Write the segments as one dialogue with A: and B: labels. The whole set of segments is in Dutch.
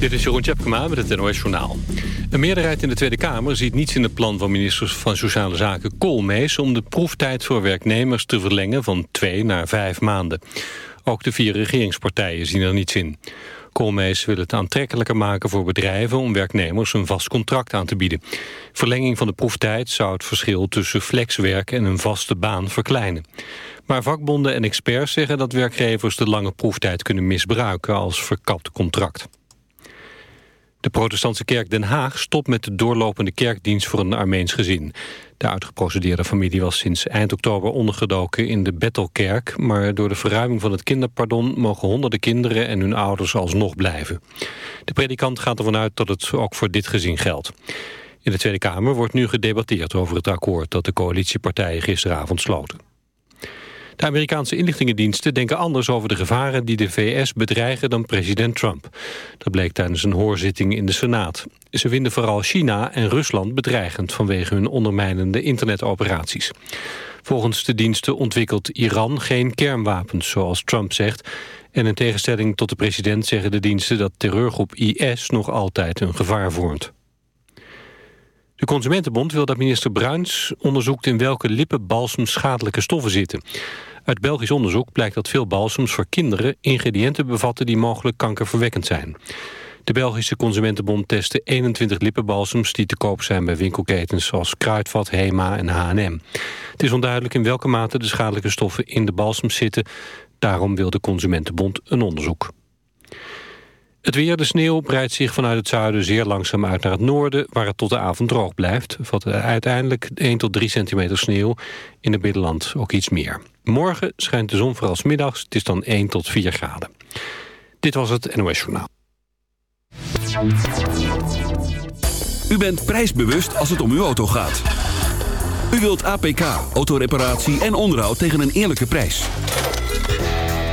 A: Dit is Jeroen Tjepkema met het NOS Journaal. Een meerderheid in de Tweede Kamer ziet niets in het plan van ministers van Sociale Zaken Koolmees... om de proeftijd voor werknemers te verlengen van twee naar vijf maanden. Ook de vier regeringspartijen zien er niets in. Koolmees wil het aantrekkelijker maken voor bedrijven om werknemers een vast contract aan te bieden. Verlenging van de proeftijd zou het verschil tussen flexwerk en een vaste baan verkleinen. Maar vakbonden en experts zeggen dat werkgevers de lange proeftijd kunnen misbruiken als verkapt contract. De protestantse kerk Den Haag stopt met de doorlopende kerkdienst voor een Armeens gezin. De uitgeprocedeerde familie was sinds eind oktober ondergedoken in de Bethelkerk... maar door de verruiming van het kinderpardon mogen honderden kinderen en hun ouders alsnog blijven. De predikant gaat ervan uit dat het ook voor dit gezin geldt. In de Tweede Kamer wordt nu gedebatteerd over het akkoord dat de coalitiepartijen gisteravond sloten. De Amerikaanse inlichtingendiensten denken anders over de gevaren die de VS bedreigen dan president Trump. Dat bleek tijdens een hoorzitting in de Senaat. Ze vinden vooral China en Rusland bedreigend vanwege hun ondermijnende internetoperaties. Volgens de diensten ontwikkelt Iran geen kernwapens, zoals Trump zegt. En in tegenstelling tot de president zeggen de diensten dat terreurgroep IS nog altijd een gevaar vormt. De Consumentenbond wil dat minister Bruins onderzoekt in welke lippenbalsem schadelijke stoffen zitten. Uit Belgisch onderzoek blijkt dat veel balsems voor kinderen ingrediënten bevatten die mogelijk kankerverwekkend zijn. De Belgische Consumentenbond testte 21 lippenbalsems die te koop zijn bij winkelketens zoals Kruidvat, Hema en H&M. Het is onduidelijk in welke mate de schadelijke stoffen in de balsems zitten. Daarom wil de Consumentenbond een onderzoek. Het weer, de sneeuw, breidt zich vanuit het zuiden zeer langzaam uit naar het noorden... waar het tot de avond droog blijft. Valt uiteindelijk 1 tot 3 centimeter sneeuw. In het binnenland ook iets meer. Morgen schijnt de zon vooral middags. Het is dan 1 tot 4 graden. Dit was het NOS Journaal.
B: U bent prijsbewust als het om uw auto gaat. U wilt APK, autoreparatie en onderhoud tegen een eerlijke prijs.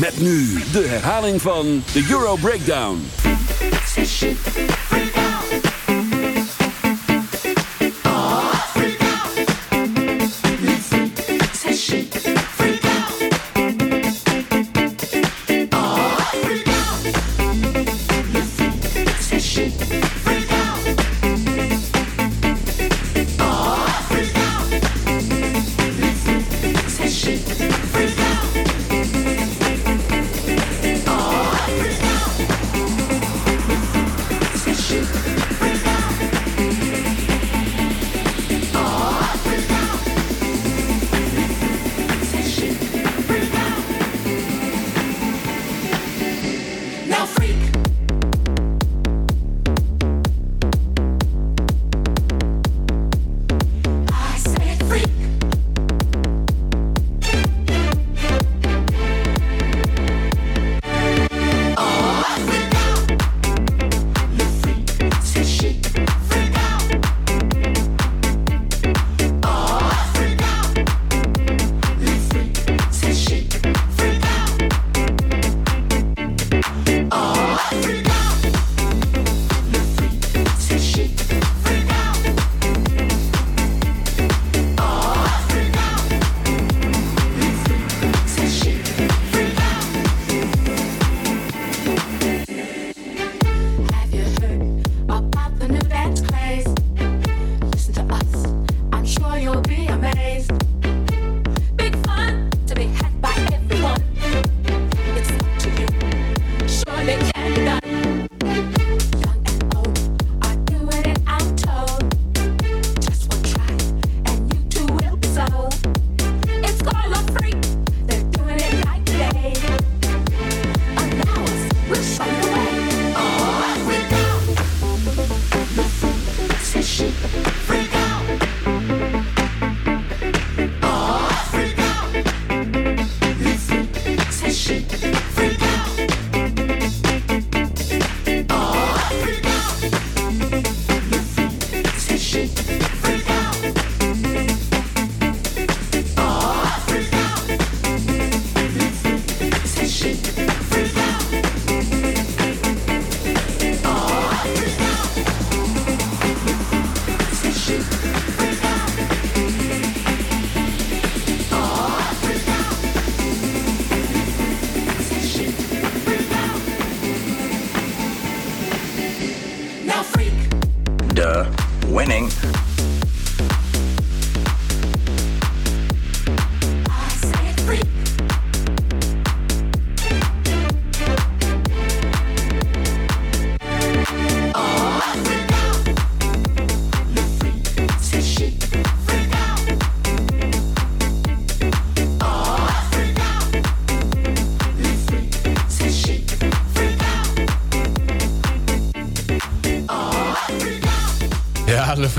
B: Met nu de herhaling van de Euro Breakdown.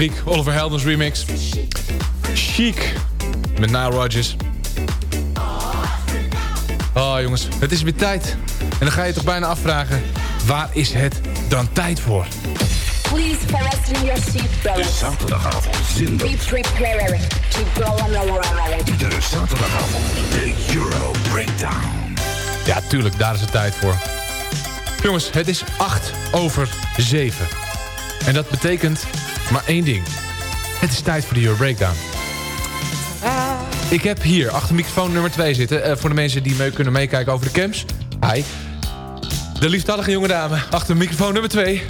C: Freak, Oliver Heldens remix. Chic, met Nile Rodgers. Oh jongens, het is weer tijd. En dan ga je toch bijna afvragen, waar is het dan tijd voor?
D: Please fasten your seatbelt.
E: De zaterdagavond zinder.
D: Be prepared to go on a
E: De zaterdagavond, de Euro Breakdown.
C: Ja, tuurlijk, daar is het tijd voor. Jongens, het is 8 over 7. En dat betekent maar één ding. Het is tijd voor de Euro Breakdown. Ik heb hier achter microfoon nummer 2 zitten. Uh, voor de mensen die mee kunnen meekijken over de camps. Hi. De liefdallige jonge dame achter microfoon nummer 2.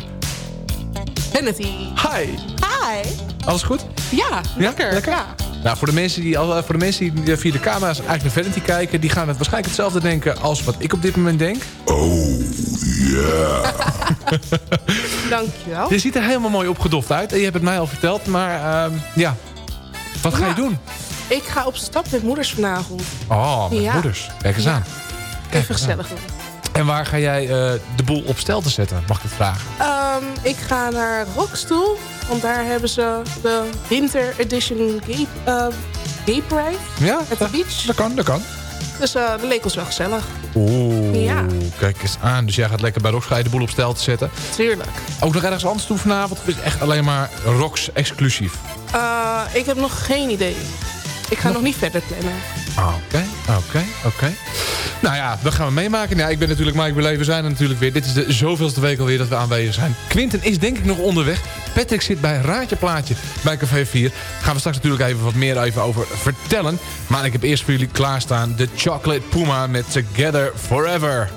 F: Vanity.
C: Hi.
F: Hi.
C: Alles goed?
F: Ja, lekker.
C: Ja, lekker?
F: Ja.
C: Nou, voor de mensen die, al- voor de mensen die via de camera's eigenlijk naar Vanity kijken... die gaan het waarschijnlijk hetzelfde denken als wat ik op dit moment denk.
F: Dankjewel.
C: Je ziet er helemaal mooi opgedoft uit. En je hebt het mij al verteld, maar ehm, ja. Wat ga je doen?
F: Ik ga op stap met moeders vanavond.
C: Oh, met
F: Ja.
C: moeders. Kijk eens
F: Ja.
C: aan. Kijk
F: Even gezellig doen.
C: En waar ga jij eh, de boel op stel te zetten? Mag ik het vragen?
F: Ehm, ik ga naar Rockstoel. Want daar hebben ze de Winter Edition Gay, eh, gay Parade
C: Ja,
F: at the beach.
C: dat kan, dat kan.
F: Dus eh, dat leek ons wel gezellig.
C: Oeh,
F: Ja.
C: kijk eens aan. Dus jij gaat lekker bij Rox ga je de boel op stel te zetten.
F: Tuurlijk.
C: Ook nog ergens anders toe vanavond? Of is het echt alleen maar Rox exclusief?
F: Eh, ik heb nog geen idee. Ik ga nog niet verder plannen.
C: Oké, oké, oké. Nou ja, dat gaan we meemaken. Ja, ik ben natuurlijk Mike Beleven, we zijn er natuurlijk weer. Dit is de zoveelste week alweer dat we aanwezig zijn. Quinten is denk ik nog onderweg. Patrick zit bij Raadje Plaatje bij Café 4. Gaan we straks natuurlijk even wat meer even over vertellen. Maar ik heb eerst voor jullie klaarstaan de Chocolate Puma met Together Forever.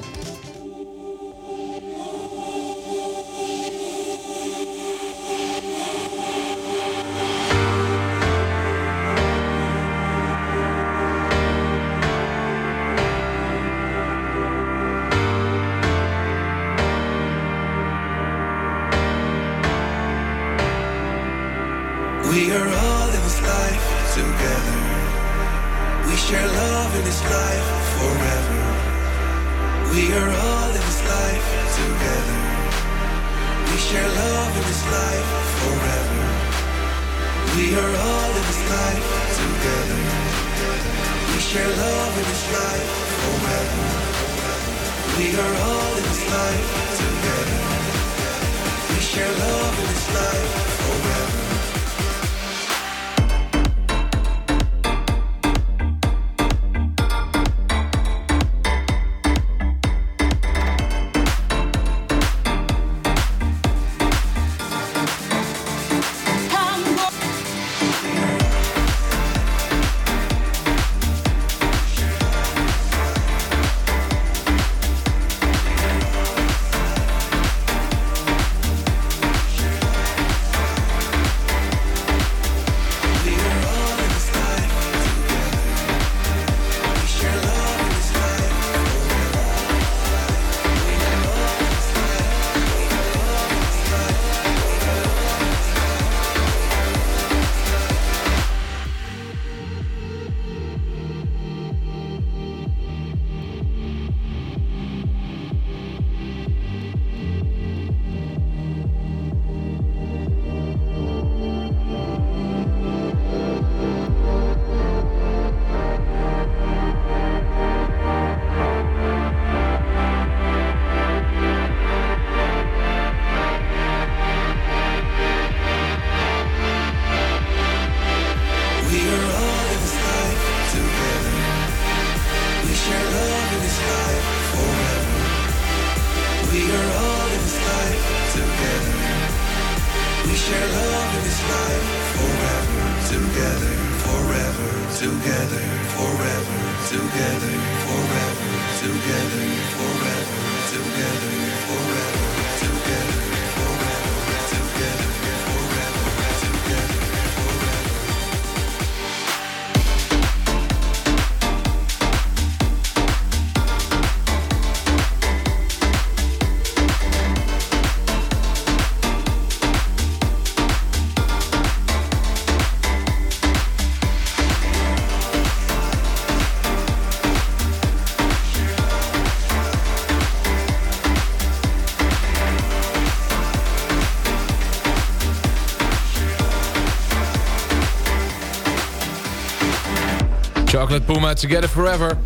C: Chocolate Puma, Together Forever.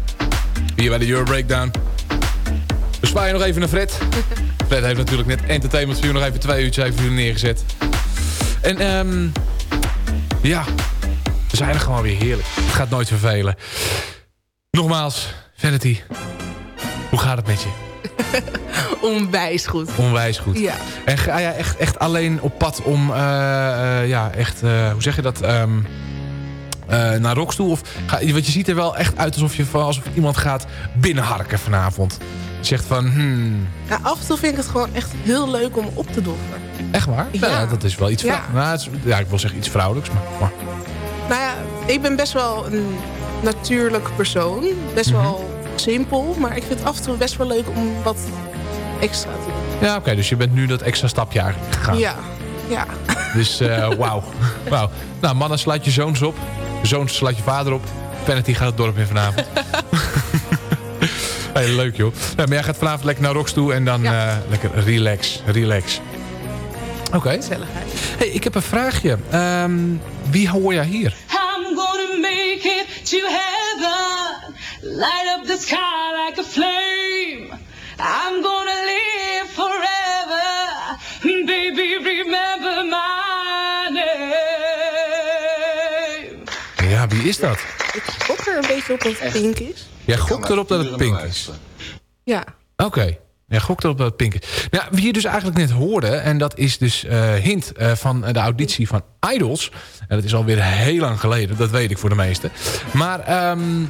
C: Hier bij de Euro Breakdown. We zwaaien nog even naar Fred. Fred heeft natuurlijk net Entertainment View nog even twee uurtjes even voor u neergezet. En ehm ja, we zijn er gewoon weer heerlijk. Het gaat nooit vervelen. Nogmaals, Vanity, hoe gaat het met je?
F: Onwijs goed.
C: Onwijs goed.
F: Ja.
C: En ga jij echt, echt alleen op pad om, eh, ja, echt, eh, hoe zeg je dat, ehm, eh, naar Rockstoel? Of ga, want je ziet er wel echt uit alsof, je, van- alsof iemand gaat binnenharken vanavond. Zegt van, hmm,
F: Ja, af en toe vind ik het gewoon echt heel leuk om op te doffen.
C: echt waar?
F: Ja.
C: dat is wel iets,
F: Ja.
C: nou, is- ja, ik wil zeggen iets vrouwelijks, maar... maar
F: Nou ja, ik ben best wel een natuurlijk persoon. Best
C: Mhm.
F: wel simpel. Maar ik vind het af en toe best wel leuk om wat extra te doen.
C: ja, oké, dus je bent nu dat extra stapje eigenlijk gegaan.
F: Ja, ja.
C: Dus eh, wauw. wauw. Nou, mannen, sluit je zoons op. Zoons, sluit je vader op. Vanity gaat het dorp in vanavond. hey, leuk joh. Ja, maar jij gaat vanavond lekker naar Rocks toe en dan eh, lekker relax. Relax. Oké. Hey, ik heb een vraagje. Ehm, wie hoor jij hier?
G: I'm gonna make it to heaven. Light up the sky like a flame. I'm gonna
C: wie is dat?
F: Ik gok er een beetje op dat het pink is.
C: Jij gokt erop dat het pink is.
F: Ja.
C: Oké. Ja, gokt erop dat het pink is. Nou, wie je dus eigenlijk net hoorde... en dat is dus eh, hint eh, van de auditie van Idols. En dat is alweer heel lang geleden. Dat weet ik voor de meesten. Maar... ehm,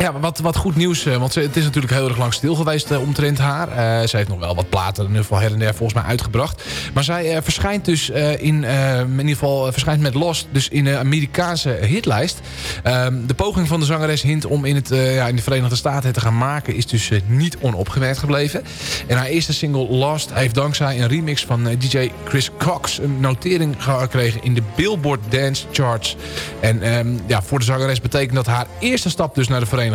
C: ja, wat, wat goed nieuws, eh, want ze- het is natuurlijk heel erg lang stil geweest uh, omtrent haar. Uh, ze heeft nog wel wat platen in ieder geval her en der volgens mij uitgebracht. Maar zij verschijnt dus in, in ieder geval verschijnt met Lost, dus in de Amerikaanse hitlijst. Ehm, de poging van de zangeres Hint om in, het, ja, in de Verenigde Staten het te gaan maken is dus niet onopgemerkt gebleven. En haar eerste single Lost heeft dankzij een remix van DJ Chris Cox een notering gekregen in de Billboard Dance Charts. En um, ja, voor de zangeres betekent dat haar eerste stap dus naar de Verenigde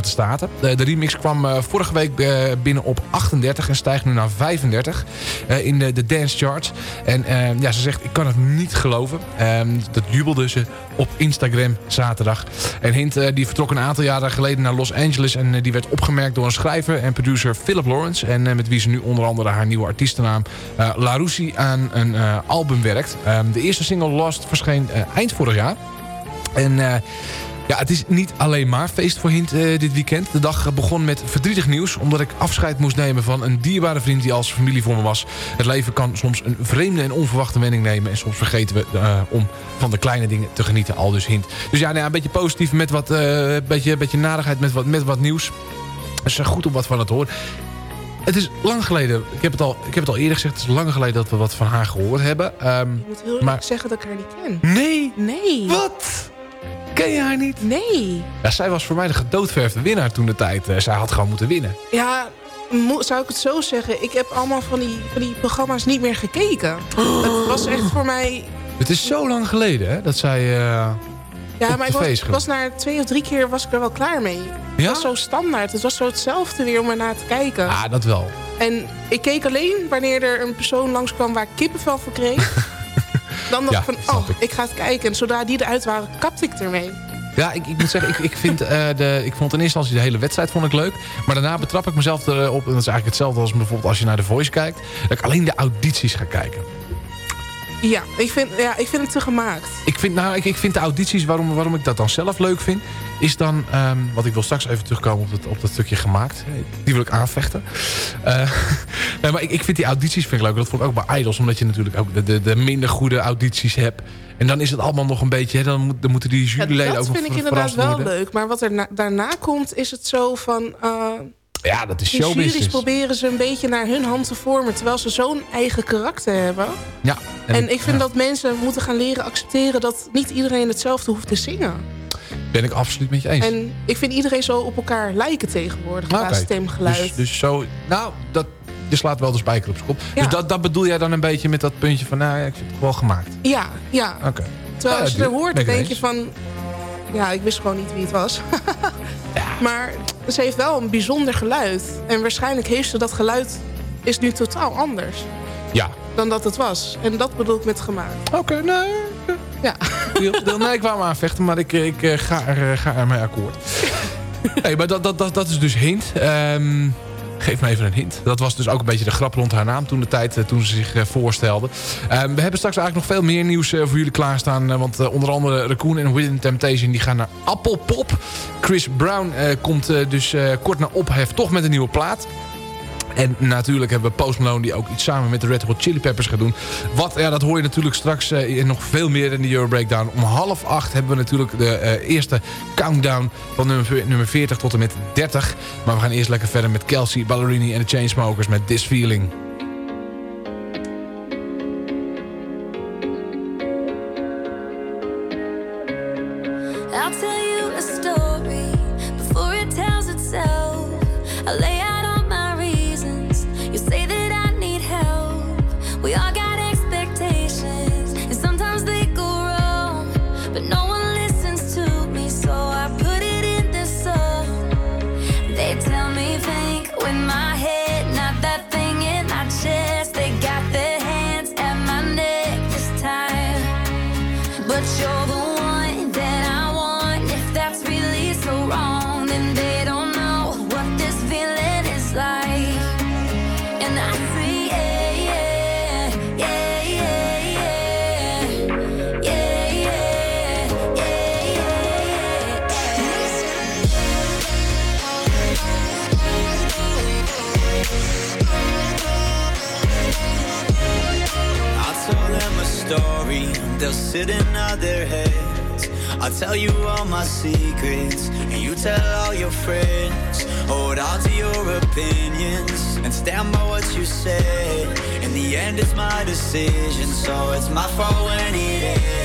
C: De, de remix kwam uh, vorige week uh, binnen op 38 en stijgt nu naar 35 uh, in de, de dance charts. En ja, ze zegt, ik kan het niet geloven. Um, dat jubelde ze op Instagram zaterdag. En Hint die vertrok een aantal jaren geleden naar Los Angeles... en die werd opgemerkt door een schrijver en producer Philip Lawrence... en met wie ze nu onder andere haar nieuwe artiestennaam La Russie aan een album werkt. Um, de eerste single Lost verscheen eind vorig jaar. En... Ja, het is niet alleen maar feest voor Hint uh, dit weekend. De dag begon met verdrietig nieuws... omdat ik afscheid moest nemen van een dierbare vriend die als familie voor me was. Het leven kan soms een vreemde en onverwachte wending nemen... en soms vergeten we uh, om van de kleine dingen te genieten, al dus Hint. Dus ja, nou ja een beetje positief met wat, uh, beetje, beetje narigheid met wat, met wat nieuws. Is goed om wat van het te horen. Het is lang geleden, ik heb, het al, ik heb het al eerder gezegd... het is lang geleden dat we wat van haar gehoord hebben. Um,
F: ik moet heel maar... zeggen dat ik haar niet ken.
C: Nee?
F: Nee.
C: Wat? Ken je haar niet?
F: Nee.
C: Ja, zij was voor mij de gedoodverfde winnaar toen de tijd. Uh, zij had gewoon moeten winnen.
F: Ja, zou ik het zo zeggen? Ik heb allemaal van die, van die programma's niet meer gekeken. Oh. Het was echt voor mij...
C: Het is zo lang geleden hè, dat zij uh,
F: Ja, maar ik was, was na twee of drie keer was ik er wel klaar mee. Het
C: ja?
F: was zo standaard. Het was zo hetzelfde weer om ernaar te kijken.
C: Ah, dat wel.
F: En ik keek alleen wanneer er een persoon langskwam waar ik kippenvel voor kreeg. Dan dacht ik van, oh, ik. ik ga het kijken. En zodra die eruit waren, kapte ik ermee.
C: Ja, ik, ik moet zeggen, ik, ik, vind, uh, de, ik vond in eerste instantie de hele wedstrijd vond ik leuk. Maar daarna betrap ik mezelf erop. En dat is eigenlijk hetzelfde als bijvoorbeeld als je naar The Voice kijkt. Dat ik alleen de audities ga kijken.
F: Ja, ik vind, ja, ik vind het te gemaakt.
C: Ik vind, nou, ik, ik vind de audities, waarom, waarom ik dat dan zelf leuk vind... is dan, um, wat ik wil straks even terugkomen op dat, op dat stukje gemaakt. Die wil ik aanvechten. Uh, nee, maar ik, ik vind die audities vind ik leuk. Dat vond ik ook bij Idols, omdat je natuurlijk ook de, de, de minder goede audities hebt. En dan is het allemaal nog een beetje... Hè, dan, moet, dan moeten die juryleden
F: ja,
C: ook nog
F: Dat vind ik inderdaad wel
C: worden.
F: leuk. Maar wat er na, daarna komt, is het zo van... Uh,
C: ja, dat is
F: die
C: showbusiness.
F: juries proberen ze een beetje naar hun hand te vormen... terwijl ze zo'n eigen karakter hebben.
C: Ja.
F: En, en ik vind ja. dat mensen moeten gaan leren accepteren... dat niet iedereen hetzelfde hoeft te zingen.
C: Ben ik absoluut met je eens.
F: En ik vind iedereen zo op elkaar lijken tegenwoordig... qua
C: okay.
F: stemgeluid.
C: Dus, dus zo... Nou, dat, je slaat wel de spijker op zijn kop. Ja. Dus dat, dat bedoel jij dan een beetje met dat puntje van... nou, ja, ik vind het wel gemaakt.
F: Ja, ja.
C: Oké. Okay.
F: Terwijl
C: ja,
F: als je er hoort,
C: denk
F: je van... Ja, ik wist gewoon niet wie het was. ja. Maar ze heeft wel een bijzonder geluid. En waarschijnlijk heeft ze dat geluid... is nu totaal anders.
C: Ja.
F: Dan dat het was. En dat bedoel ik met gemaakt.
C: Oké, okay, nee.
F: Ja.
C: Deel, nee, ik wou me aanvechten, maar ik, ik uh, ga, er, uh, ga er mee akkoord. Nee, maar dat, dat, dat, dat is dus hint. Ehm, geef me even een hint. Dat was dus ook een beetje de grap rond haar naam toen de tijd, eh, toen ze zich eh, voorstelde. Ehm, we hebben straks eigenlijk nog veel meer nieuws eh, voor jullie klaarstaan. want onder andere Raccoon en Within Temptation die gaan naar Appelpop. Chris Brown komt dus kort na ophef toch met een nieuwe plaat. En natuurlijk hebben we Post Malone die ook iets samen met de Red Hot Chili Peppers gaat doen. Wat, ja, dat hoor je natuurlijk straks in nog veel meer in de Euro Breakdown. Om half acht hebben we natuurlijk de eh, eerste countdown van nummer, nummer 40 tot en met 30. Maar we gaan eerst lekker verder met Kelsey Ballerini en de Chainsmokers met This Feeling.
H: They'll sit and nod their heads. I'll tell you all my secrets, and you tell all your friends. Hold on to your opinions, and stand by what you said. In the end, it's my decision, so it's my fault when it ends.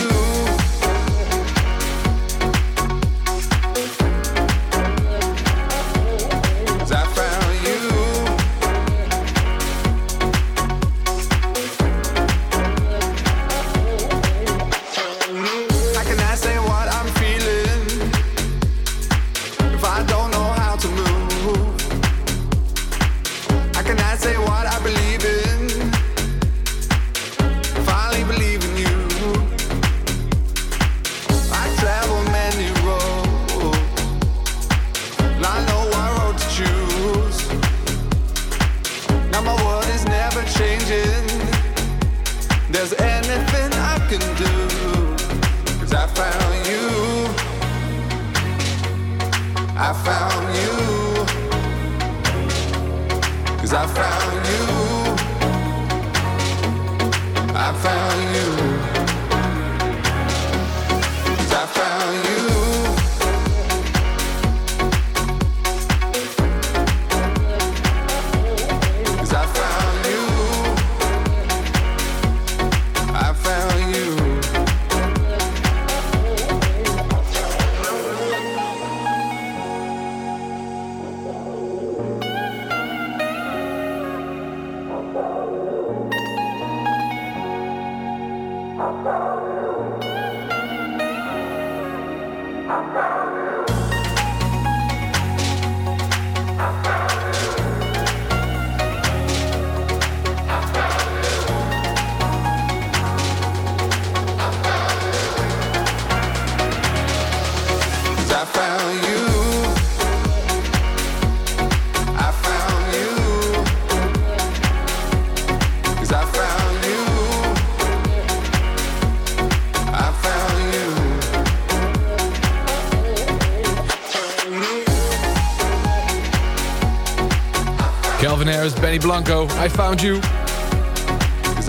C: Benny Blanco, I Found You.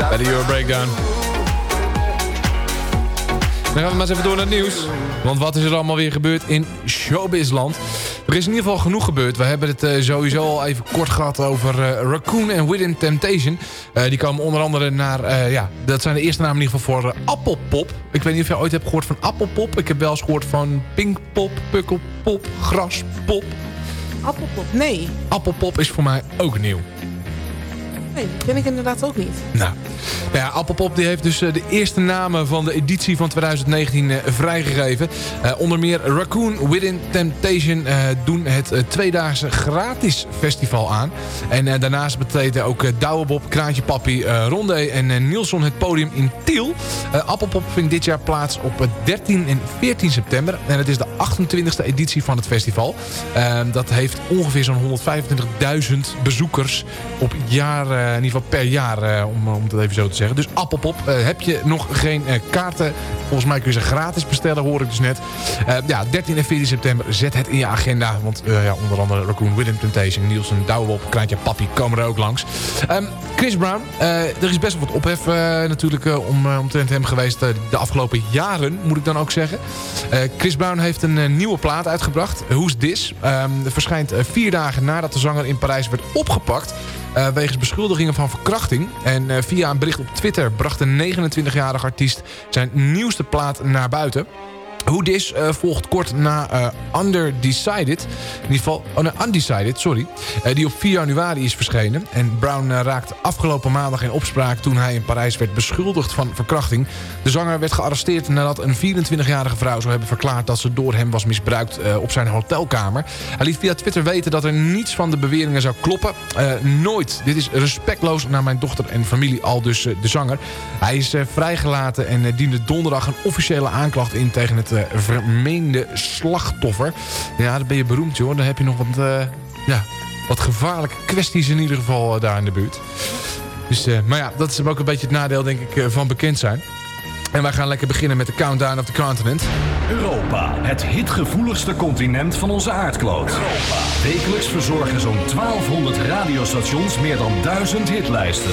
C: Bij de Euro Breakdown. Dan gaan we maar eens even door naar het nieuws. Want wat is er allemaal weer gebeurd in showbizland? Er is in ieder geval genoeg gebeurd. We hebben het uh, sowieso al even kort gehad over uh, Raccoon en Within Temptation. Uh, die komen onder andere naar... ja, dat zijn de eerste namen in ieder geval voor Appelpop. Ik weet niet of je ooit hebt gehoord van Appelpop. Ik heb wel eens gehoord van Pinkpop, Pukkelpop, Graspop.
F: Appelpop, nee.
C: Appelpop is voor mij ook nieuw.
F: Nee, dat ken ik inderdaad ook niet.
C: Nou, nou ja, Appelpop die heeft dus de eerste namen van de editie van 2019 uh, vrijgegeven. Uh, onder meer Raccoon Within Temptation doen het tweedaagse gratis festival aan. En daarnaast betreden ook Douwebob, Kraantje Papi, Rondé en Nielsen het podium in Tiel. Appelpop vindt dit jaar plaats op 13 en 14 september. En het is de 28e editie van het festival. dat heeft ongeveer zo'n 125.000 bezoekers op jaar, in ieder geval per jaar, om, om het even zo te zeggen. Dus Appelpop, uh, heb je nog geen kaarten? Volgens mij kun je ze gratis bestellen, hoor ik dus net. Ja, 13 en 14 september, zet het in je agenda. Want ja, onder andere Raccoon Within Temptation, Nielsen, Douwop, Kraantje Papi komen er ook langs. Um, Chris Brown, er is best wel wat ophef natuurlijk om, omtrent hem geweest de afgelopen jaren, moet ik dan ook zeggen. Chris Brown heeft een nieuwe plaat uitgebracht, Who's This? Um, verschijnt vier dagen nadat de zanger in Parijs werd opgepakt... Uh, wegens beschuldigingen van verkrachting. En uh, via een bericht op Twitter bracht de 29-jarige artiest zijn nieuwste plaat naar buiten. Who This uh, volgt kort na uh, Underdecided. In ieder geval, oh Undecided, sorry. Uh, die op 4 januari is verschenen. En Brown raakte afgelopen maandag in opspraak toen hij in Parijs werd beschuldigd van verkrachting. De zanger werd gearresteerd nadat een 24-jarige vrouw zou hebben verklaard dat ze door hem was misbruikt op zijn hotelkamer. Hij liet via Twitter weten dat er niets van de beweringen zou kloppen. nooit. Dit is respectloos naar mijn dochter en familie, al dus de zanger. Hij is vrijgelaten en diende donderdag een officiële aanklacht in tegen het uh, vermeende slachtoffer. Ja, dan ben je beroemd, joh. Dan heb je nog wat, uh, ja, wat gevaarlijke kwesties in ieder geval uh, daar in de buurt. Dus, maar ja, dat is ook een beetje het nadeel, denk ik, van bekend zijn. En wij gaan lekker beginnen met de Countdown of the Continent.
E: Europa, het hitgevoeligste continent van onze aardkloot. Europa. Wekelijks verzorgen zo'n 1200 radiostations meer dan 1000 hitlijsten.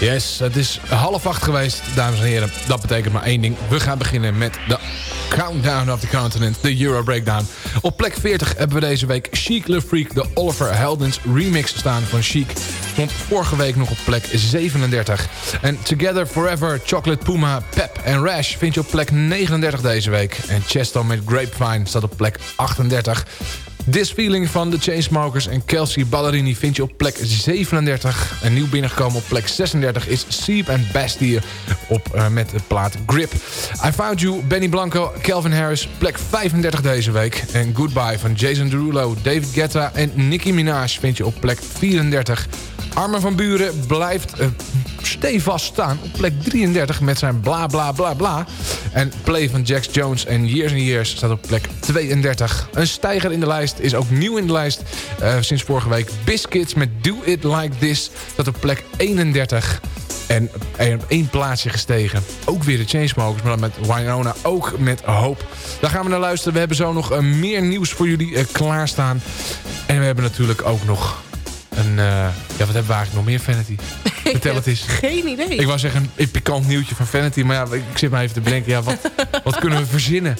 C: Yes, het is half acht geweest, dames en heren. Dat betekent maar één ding. We gaan beginnen met de Countdown of the Continent, de Euro Breakdown. Op plek 40 hebben we deze week Chic Le Freak, de Oliver Heldens remix staan van Chic. Stond vorige week nog op plek 37. En Together Forever, Chocolate Puma, Pep en Rash vind je op plek 39 deze week. En Chesto met Grapevine staat op plek 38. This Feeling van de Chainsmokers en Kelsey Ballerini vind je op plek 37. En nieuw binnengekomen op plek 36 is Siep en Bastille op, uh, met de plaat Grip. I Found You, Benny Blanco, Calvin Harris, plek 35 deze week. En Goodbye van Jason Derulo, David Guetta en Nicki Minaj vind je op plek 34. Armen van Buren blijft uh, stevast staan op plek 33 met zijn bla bla bla bla. En Play van Jax Jones en Years and Years staat op plek 32. Een stijger in de lijst is ook nieuw in de lijst. Uh, sinds vorige week Biscuits met Do It Like This staat op plek 31. En op één plaatsje gestegen. Ook weer de Chainsmokers, maar dan met Winona ook met hoop. Daar gaan we naar luisteren. We hebben zo nog uh, meer nieuws voor jullie uh, klaarstaan. En we hebben natuurlijk ook nog een... Uh, ja, wat hebben we eigenlijk nog meer, Vanity? Vertel het eens.
F: Geen idee.
C: Ik wou zeggen een pikant nieuwtje van Vanity. Maar ja, ik zit maar even te bedenken. Ja, wat, wat kunnen we verzinnen?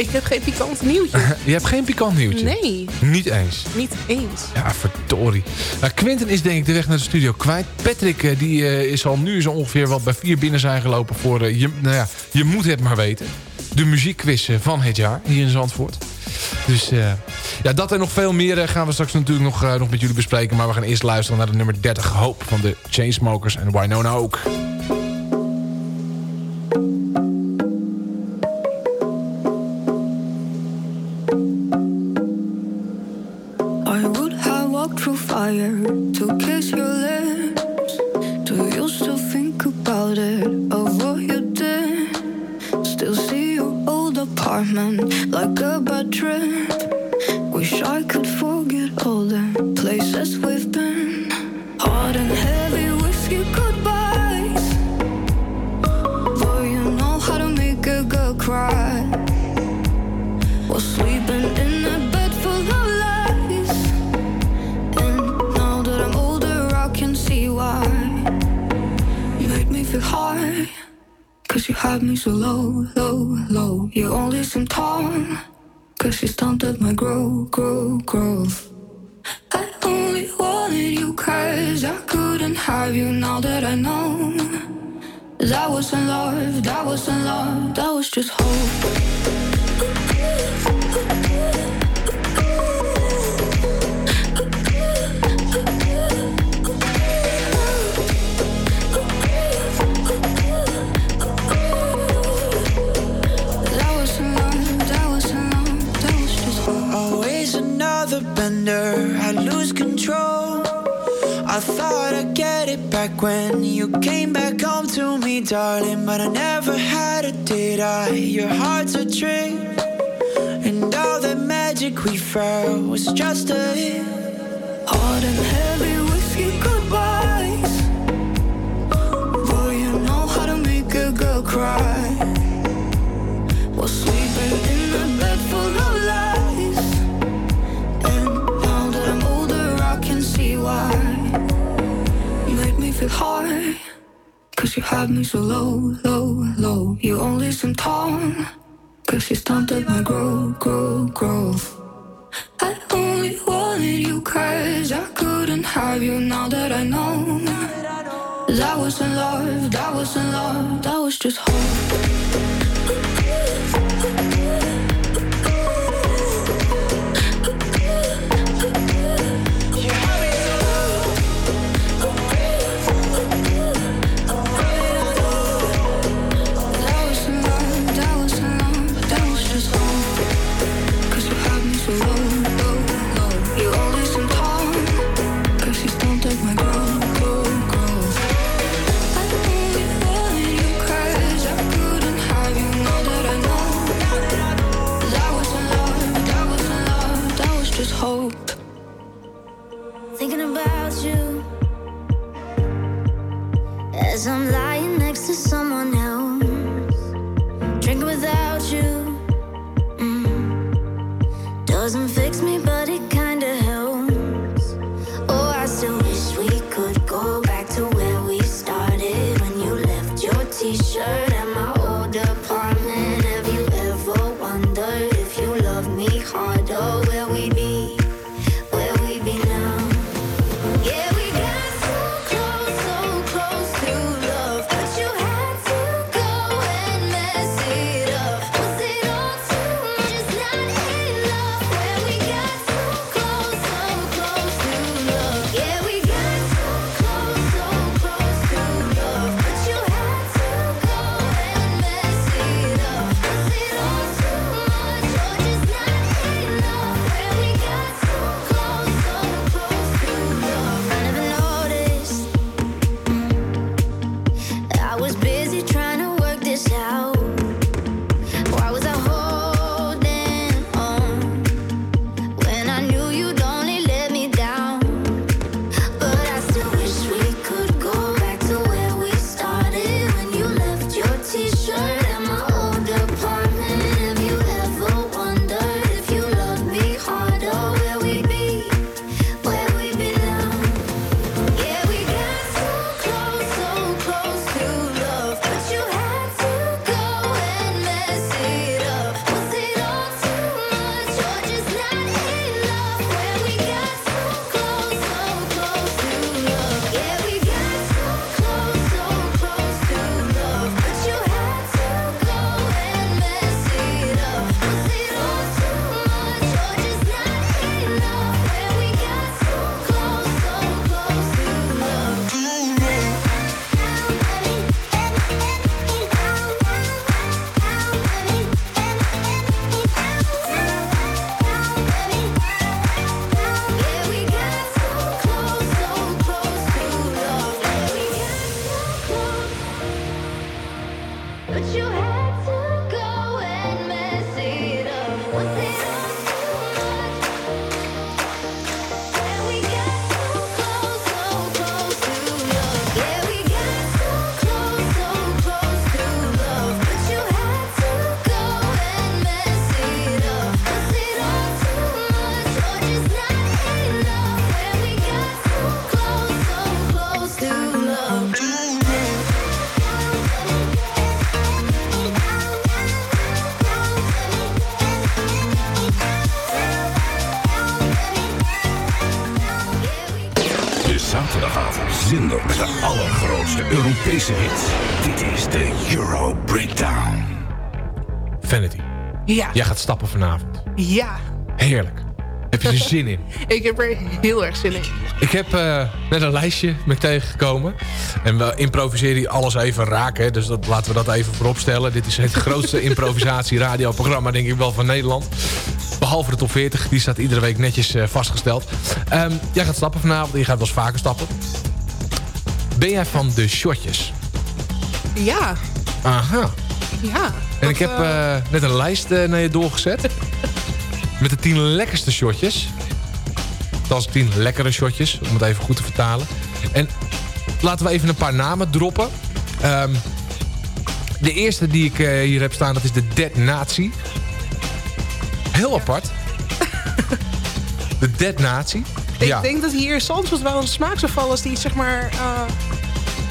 F: Ik heb geen pikant nieuwtje.
C: Je hebt geen pikant nieuwtje?
F: Nee.
C: Niet eens?
F: Niet eens.
C: Ja, verdorie. Nou, Quinten is denk ik de weg naar de studio kwijt. Patrick die, uh, is al nu zo ongeveer wat bij vier binnen zijn gelopen voor... Uh, je, nou ja, je moet het maar weten. De muziekquiz van het jaar hier in Zandvoort. Dus eh, ja, dat en nog veel meer eh, gaan we straks natuurlijk nog, eh, nog met jullie bespreken. Maar we gaan eerst luisteren naar de nummer 30 Hoop van de Chainsmokers en Winona ook.
I: Fire to kiss your lips. Do you still think about it, of what you did? Still see your old apartment like a bad trip. Wish I could forget all the places we've had me so low, low, low. You only seem tall. Cause you stunted my growth, growth, growth. I only wanted you cause I couldn't have you now that I know. That wasn't love, that wasn't love, that was just hope.
H: Bender, I lose control. I thought I'd get it back when you came back home to me, darling. But I never had it, did I? Your heart's a trick. And all the magic we felt was just a hit.
I: Hard and heavy whiskey goodbyes. Boy, you know how to make a girl cry. Was sleeping in a bed full Feel high. Cause you had me so low, low, low. You only seem tall. Cause you stunted my growth, growth, growth. I only wanted you cause I couldn't have you now that I know. That wasn't love, that wasn't love, that was just hope.
F: Ja.
C: Jij gaat stappen vanavond.
F: Ja.
C: Heerlijk. Heb je er zin in?
F: Ik heb er heel erg zin in.
C: Ik heb eh, net een lijstje met tegengekomen. En we improviseren hier alles even raken. Dus dat, laten we dat even voorop stellen. Dit is het grootste improvisatie-radioprogramma, denk ik wel, van Nederland. Behalve de top 40, die staat iedere week netjes eh, vastgesteld. Ehm, jij gaat stappen vanavond, je gaat wel eens vaker stappen. Ben jij van de shotjes?
F: Ja.
C: Aha.
F: Ja.
C: En ik heb
F: eh,
C: eh, net een lijst eh, naar je doorgezet. met de 10 lekkerste shotjes. Dat is 10 lekkere shotjes, om het even goed te vertalen. En laten we even een paar namen droppen. Ehm, de eerste die ik hier heb staan, dat is de Dead Nazi. Heel apart. de Dead Nazi.
F: Ik
C: ja.
F: denk dat hier soms wel een smaak zou vallen als die zeg maar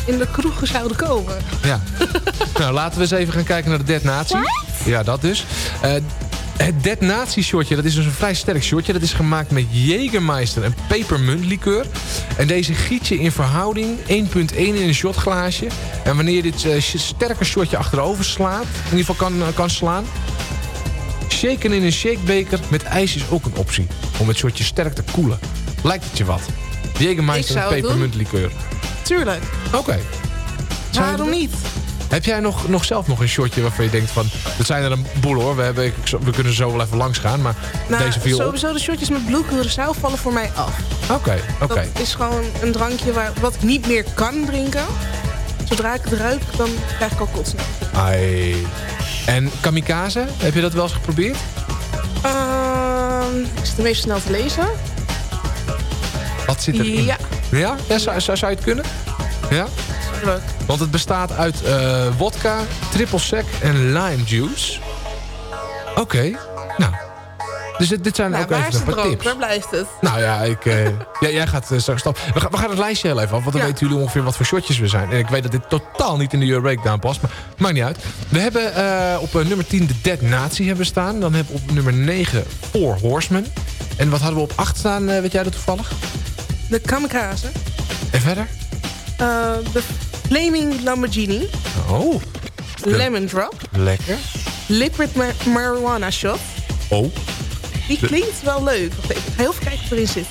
F: in de kroeg zouden komen.
C: Ja. nou, laten we eens even gaan kijken naar de Dead Nazi. Ja, dat dus. Eh, het Dead Nazi shotje, dat is dus een vrij sterk shotje. Dat is gemaakt met Jägermeister en pepermuntlikeur. En deze giet je in verhouding 1.1 in een shotglaasje. En wanneer je dit sh- sterke shotje achterover slaat, in ieder geval kan, eh, kan slaan... Shaken in een shakebeker met ijs is ook een optie. Om het shotje sterk te koelen. Lijkt het je wat? Jägermeister en pepermuntlikeur.
F: Tuurlijk.
C: Oké. Je
F: Waarom niet?
C: heb jij nog, nog zelf nog een shotje waarvan je denkt van... Dat zijn er een boel hoor. We, hebben, we kunnen zo wel even langs gaan. Maar
F: Nou,
C: deze viel op.
F: sowieso de shotjes met blue Curaçao vallen voor mij af.
C: Oké, oké.
F: Dat is gewoon een drankje waar, wat ik niet meer kan drinken. Zodra ik het ruik, dan krijg ik al kotsen.
C: Ai. En kamikaze, heb je dat wel eens geprobeerd?
F: Ehm, ik zit de meest snel te lezen.
C: Wat zit erin?
F: Ja.
C: Ja? ja zou, zou, zou je het kunnen? Ja?
F: Leuk.
C: Want het bestaat uit eh wodka, triple sec en lime juice. Oké, nou. Dus dit, dit zijn
F: Nou,
C: ook even een paar tips.
F: Waar blijft het?
C: Nou ja, ik, eh, ja jij gaat eh, straks stappen. We, gaan- we gaan het lijstje heel even af, want dan
F: Ja.
C: weten jullie ongeveer wat voor shotjes we zijn. En ik weet dat dit totaal niet in de Euro Breakdown past, maar maakt niet uit. We hebben op nummer 10 de Dead Nazi hebben staan. Dan hebben we op nummer 9 Four Horsemen. En wat hadden we op 8 staan, weet jij dat toevallig?
F: De kamikaze.
C: En verder?
F: Eh, de Flaming Lamborghini.
C: Oh,
F: Lemon Drop.
C: lekker.
F: Liquid ma- Marijuana Shot.
C: Oh,
F: Die klinkt wel leuk. Ik ga heel even kijken wat erin zit.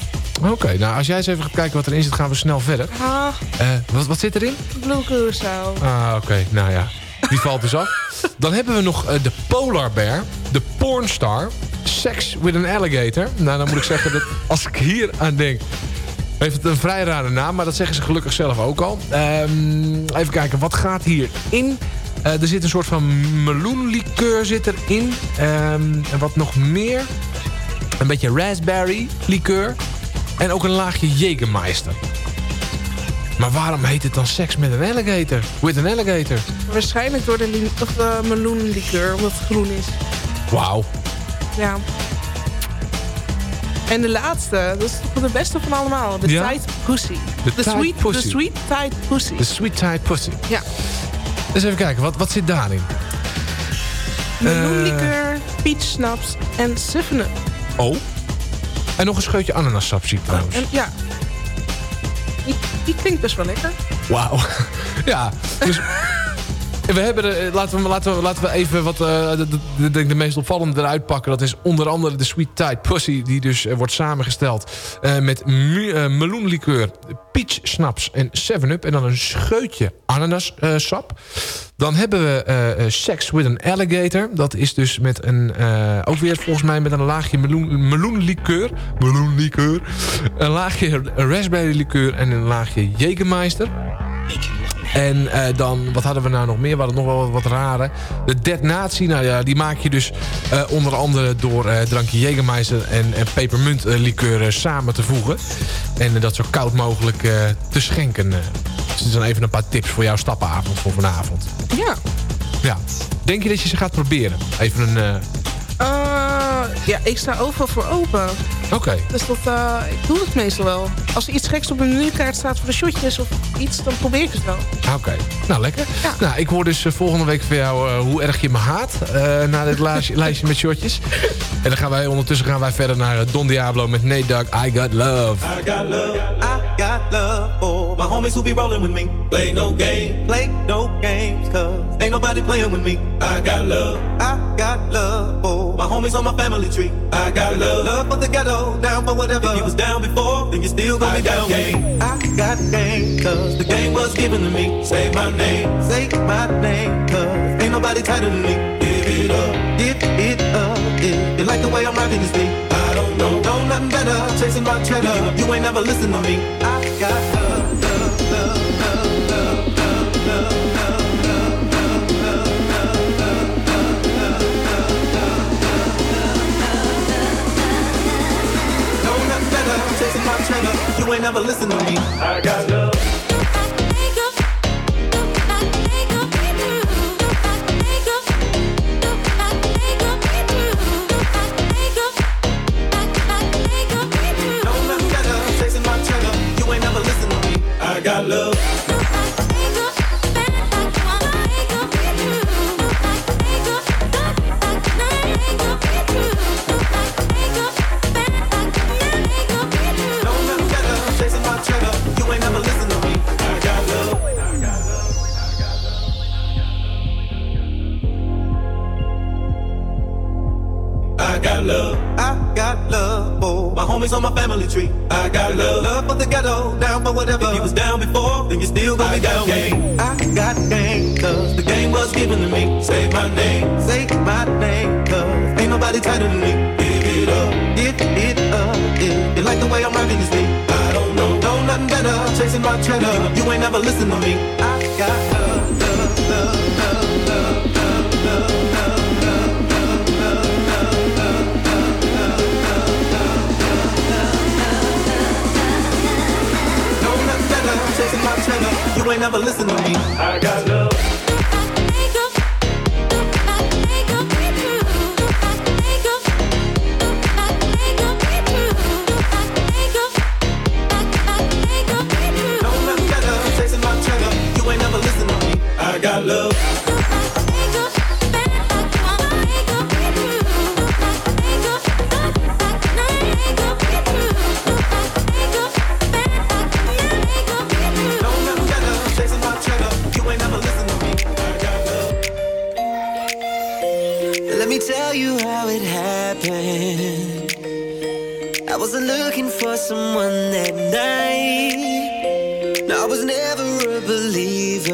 C: oké. Nou, als jij eens even gaat kijken wat erin zit, gaan we snel verder.
F: Ah,
C: Eh, wat, wat zit erin?
F: Blue Curaçao.
C: Ah, oké. Nou ja, die valt dus af. Dan hebben we nog eh, de Polar Bear, de Pornstar, Sex with an Alligator. Nou, dan moet ik zeggen dat als ik hier aan denk... Heeft het een vrij rare naam, maar dat zeggen ze gelukkig zelf ook al. Ehm, even kijken, wat gaat hierin? Eh er zit een soort van meloenlikeur zit erin. Ehm, en wat nog meer? Een beetje raspberry likeur. En ook een laagje Jägermeister. Maar waarom heet het dan seks met een alligator? With an alligator?
F: Waarschijnlijk door de of, eh, meloenlikeur, omdat het groen is.
C: Wauw.
F: Ja. En de laatste, dat is toch de beste van allemaal. De
C: Ja?
F: Tight Pussy.
C: De
F: De
C: Tight
F: sweet,
C: Pussy.
F: De Sweet Tight Pussy.
C: De Sweet Tide Pussy.
F: Ja.
C: Dus even kijken, wat, wat zit daarin?
F: Meloenlikeur, peach snaps en siphon
C: Oh. En nog een scheutje ananassap zie ik trouwens.
F: En ja, die, die klinkt best wel lekker.
C: Wauw. ja, dus... We hebben eh, laten, we, laten, we, laten we even wat, eh, de, de, meest opvallende eruit pakken. Dat is onder andere de Sweet Tide Pussy. Die dus eh, wordt samengesteld met meloenlikeur, peach snaps en 7-up. En dan een scheutje ananassap. dan hebben we Sex with an Alligator. Dat is dus met een, ook weer volgens mij met een laagje meloen, meloenlikeur. Meloenlikeur. Een laagje raspberry likeur en een laagje Jägermeister. En eh, dan, wat hadden we nou nog meer? We hadden nog wel wat, wat rare. De Dead Nazi, nou ja, die maak je dus eh, onder andere door eh, drankje Jägermeister en, en pepermuntlikeur eh, samen te voegen. En dat zo koud mogelijk te schenken. Dus zijn even een paar tips voor jouw stappenavond voor vanavond.
F: Ja.
C: Ja. Denk je dat je ze gaat proberen? Even een
F: ja, ik sta overal voor open.
C: Oké.
F: Dus dat, uh, ik doe het meestal wel. Als er iets geks op mijn menukaart staat voor de shotjes of iets, dan probeer ik het wel.
C: Ah, oké, nou lekker. Nou, ik hoor dus eh, volgende week van jou eh, hoe erg je me haat na dit lijstje met shotjes. En dan gaan wij ondertussen gaan wij verder naar Don Diablo met Nate Duck. I Got Love.
J: I got love, I
K: got love for my homies will be rolling with me. Play no game, play no games, cause ain't nobody playing with me. I got love, I got love for my homies on my family. tree. I got love. love for the ghetto, down for whatever. If you was down before, then you still gonna I be down. Game. I got game, cause the game was given to me. Say my name, say my name, cause ain't nobody tighter than me. Give it up, give it up. If you like the way I'm rapping this beat, I don't know, know nothing better. Chasing my cheddar, you ain't never listen to me. I got love, love, love. ain't never listen to me. I got love.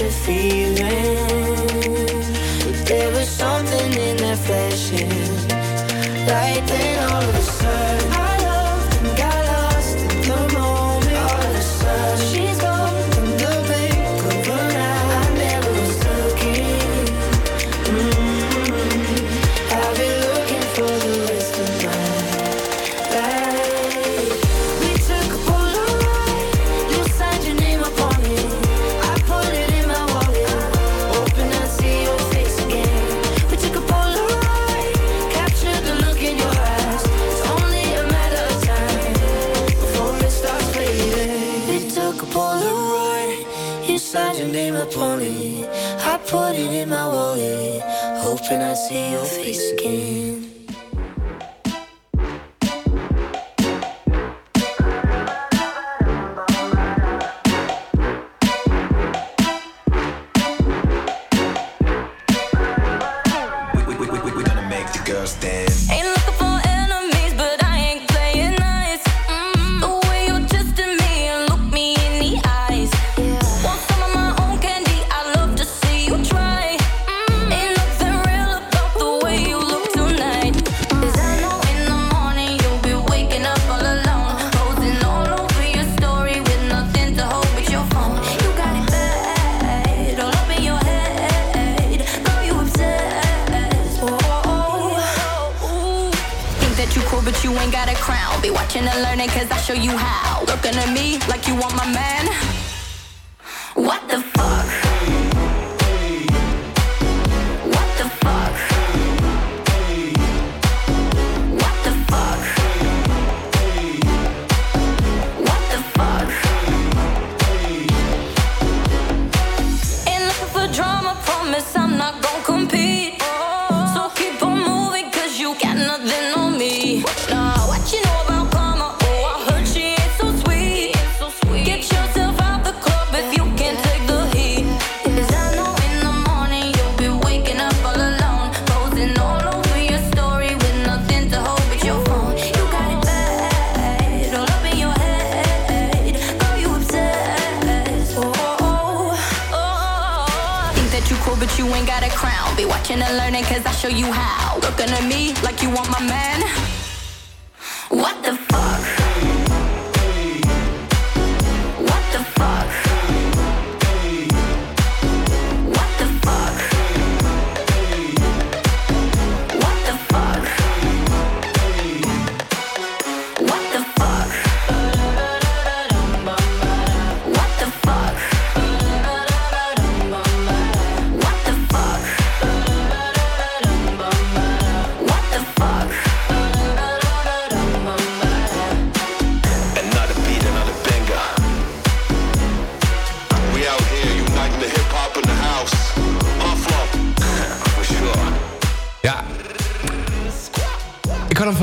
L: you're feeling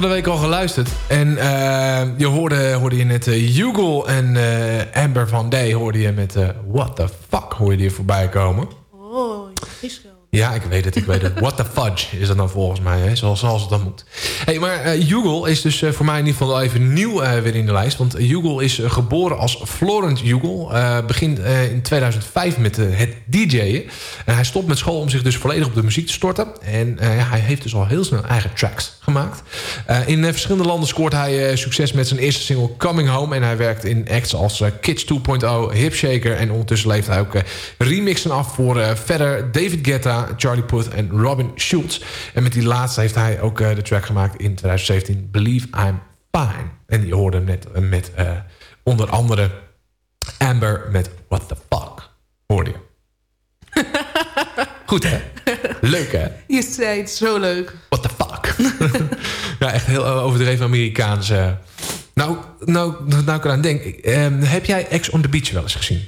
C: de week al geluisterd. En eh, je hoorde, hoorde je net uh, Hugo en eh, Amber van Day hoorde je met What the fuck hoorde je voorbij komen.
F: Oh, Israël.
C: Ja, ik weet het, ik weet het. What the fudge is dat dan volgens mij, hè? Zoals, zoals het dan moet. Hey, maar uh, Jugel is dus uh, voor mij in ieder geval even nieuw uh, weer in de lijst. Want Jugel is geboren als Florent Jugel. begint in 2005 met het DJ'en. En hij stopt met school om zich dus volledig op de muziek te storten. En hij heeft dus al heel snel eigen tracks gemaakt. in verschillende landen scoort hij succes met zijn eerste single Coming Home. En hij werkt in acts als Kids 2.0, Hipshaker. En ondertussen leeft hij ook remixen af voor verder David Guetta... Charlie Puth en Robin Schulz. En met die laatste heeft hij ook de track gemaakt in 2017... Believe I'm Fine. En die hoorde net uh, met uh, onder andere Amber met What the Fuck. Hoorde je. Goed hè? Leuk hè?
F: Je zei het zo leuk.
C: What the fuck? ja, echt heel overdreven Amerikaans. Nou, nou, nou ik eraan denk. heb jij Ex on the Beach wel eens gezien?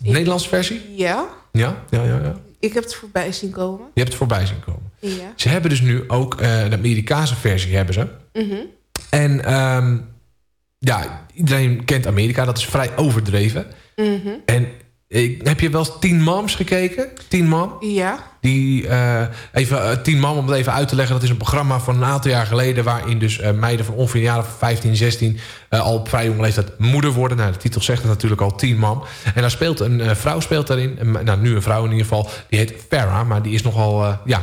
C: Nederlandse versie?
F: Ja.
C: Ja, ja, ja. ja.
F: Ik heb het voorbij zien komen.
C: Je hebt het voorbij zien komen.
F: Ja.
C: Ze hebben dus nu ook uh, de Amerikaanse versie hebben ze.
F: Mm -hmm.
C: En um, ja, iedereen kent Amerika. Dat is vrij overdreven.
F: Mm -hmm.
C: En ik, heb je wel eens Teen Moms gekeken? Teen Mom?
F: Ja.
C: Die, uh, even, uh, Teen Mom, om het even uit te leggen... dat is een programma van een aantal jaar geleden... waarin dus uh, meiden van ongeveer jaar of 15, 16... al op vrij jonge leeftijd moeder worden. Nou, de titel zegt het natuurlijk al, Teen Mom. En daar speelt een vrouw speelt daarin. Een, nou, nu een vrouw in ieder geval. Die heet Farah, maar die is nogal... ja,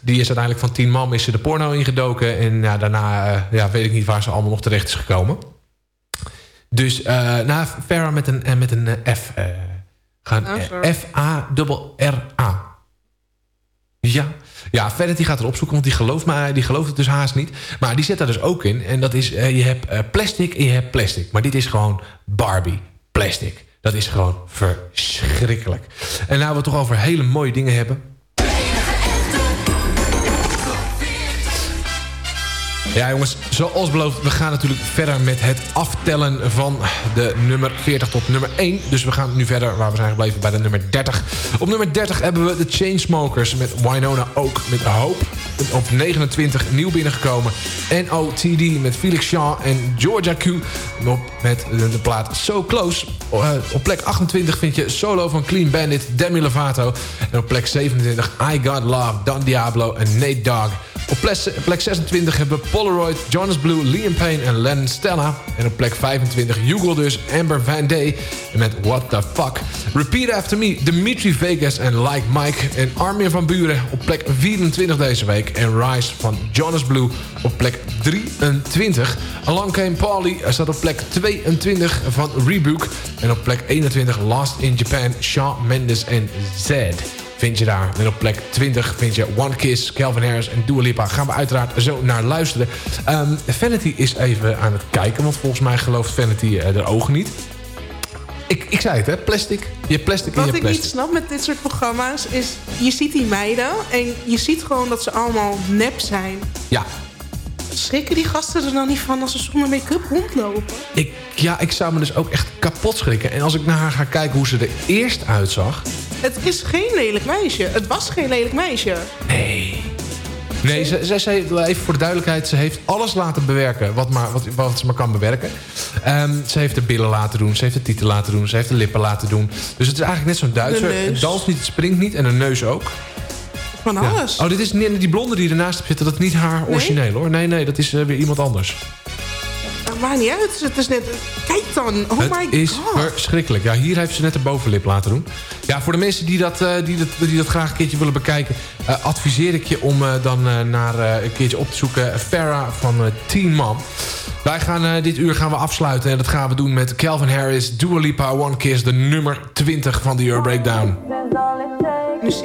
C: die is uiteindelijk van Teen Mom is ze de porno ingedoken. En ja, daarna ja, weet ik niet waar ze allemaal nog terecht is gekomen. Dus nou, Farah met een, met een F... Gaan
F: Oh,
C: F-A-R-R-A. Ja. ja, gaat erop zoeken, want die gelooft, maar die gelooft het dus haast niet. Maar die zet daar dus ook in. En dat is, uh, je hebt uh, plastic en je hebt plastic. Maar dit is gewoon Barbie plastic. Dat is gewoon verschrikkelijk. En nou we het toch over hele mooie dingen hebben. Ja jongens, zoals beloofd, we gaan natuurlijk verder met het aftellen van de nummer 40 tot nummer 1. Dus we gaan nu verder waar we zijn gebleven bij de nummer 30. Op nummer 30 hebben we de Chainsmokers met Winona Oak met Hope. Op 29 nieuw binnengekomen. NOTD met Felix Jean en Georgia Q met de plaat So Close. Uh, op plek 28 vind je solo van Clean Bandit, Demi Lovato. En op plek 27 I Got Love, Don Diablo en Nate Dogg. Op plek, plek 26 hebben we Polaroid, Jonas Blue, Liam Payne en Len Stella. En op plek 25 Hugo dus, Amber Van Day met What The Fuck. Repeat After Me, Dimitri Vegas en Like Mike. En Armin van Buren op plek 24 deze week. En Rise van Jonas Blue op plek 23. Along Came Paulie staat op plek 22 van Rebuke. En op plek 21 Lost in Japan, Shawn Mendes en Zed vind je daar. En op plek 20 vind je One Kiss, Calvin Harris en Dua Lipa. Gaan we uiteraard zo naar luisteren. Um, Vanity is even aan het kijken, want volgens mij gelooft Vanity uh, de ogen niet. Ik, ik zei het, hè? Plastic. Je hebt plastic
G: Wat
C: je
G: ik
C: hebt plastic.
G: niet snap met dit soort programma's is... je ziet die meiden en je ziet gewoon dat ze allemaal nep zijn.
C: Ja.
G: Schrikken die gasten er dan niet van als ze zonder make-up rondlopen?
C: Ik, ja, ik zou me dus ook echt kapot schrikken. En als ik naar haar ga kijken hoe ze er eerst uitzag...
G: Het is geen lelijk meisje. Het was geen lelijk meisje.
C: Nee. Nee, ze, ze, ze, even voor de duidelijkheid. Ze heeft alles laten bewerken wat, maar, wat, wat ze maar kan bewerken. Ehm, ze heeft de billen laten doen. Ze heeft de titel laten doen. Ze heeft de lippen laten doen. Dus het is eigenlijk net zo'n Duitser. Het danst niet, het springt niet. En een neus ook.
G: Van
C: Ja.
G: alles.
C: Oh, dit is niet- die blonde die ernaast zit. Dat is niet haar origineel hoor. Nee, nee, dat is eh, weer iemand anders.
G: Dat maakt niet uit. Het is net... Kijk dan. Oh
C: het
G: my
C: is
G: god.
C: verschrikkelijk. Ja, hier heeft ze net de bovenlip laten doen. Ja, voor de mensen die dat, eh, die dat, die dat graag een keertje willen bekijken... eh, adviseer ik je om eh, dan eh, naar eh, een keertje op te zoeken... Farah van Teen Mom. Wij gaan eh, dit uur gaan we afsluiten. En dat gaan we doen met Calvin Harris, Dua Lipa, One Kiss... de nummer 20 van de Euro Breakdown.
G: Muziek.